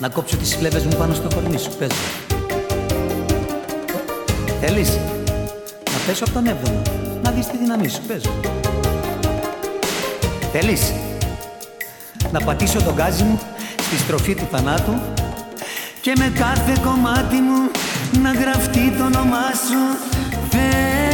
Να κόψω τις φλέβες μου πάνω στο κορμί σου, πες μου. Θέλεις να πέσω από τον έβδομο, να δεις τη δύναμή σου, πες μου. Θέλεις να πατήσω τον γκάζι μου στη στροφή του θανάτου και με κάθε κομμάτι μου να γραφτεί το όνομά σου Θέλεις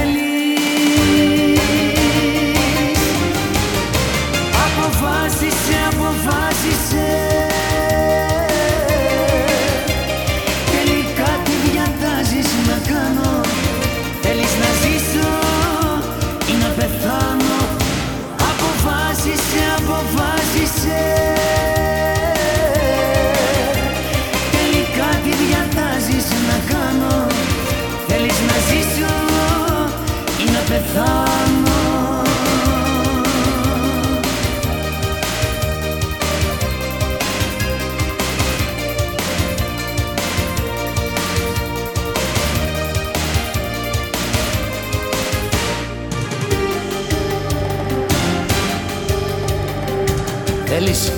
Θέλεις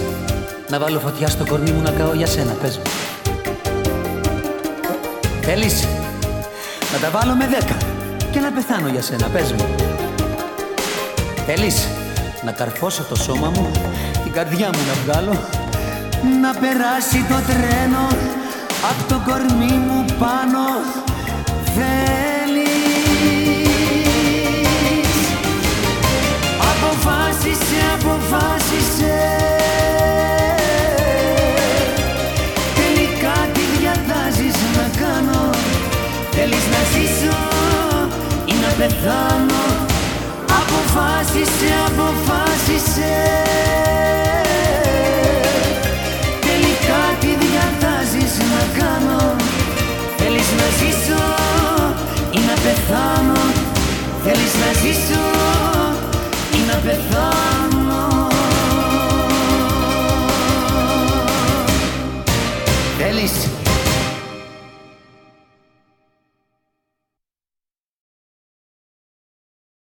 να βάλω φωτιά στο κορμί μου να καώ για σένα, πες μου. Θέλεις να τα βάλω με δέκα και να πεθάνω για σένα, πες μου. Θέλεις να καρφώσω το σώμα μου, την καρδιά μου να βγάλω, να περάσει το τρένο απ' το κορμί μου πάνω. Θέλεις να ζήσω ή να πεθάνω Αποφάσισε, αποφάσισε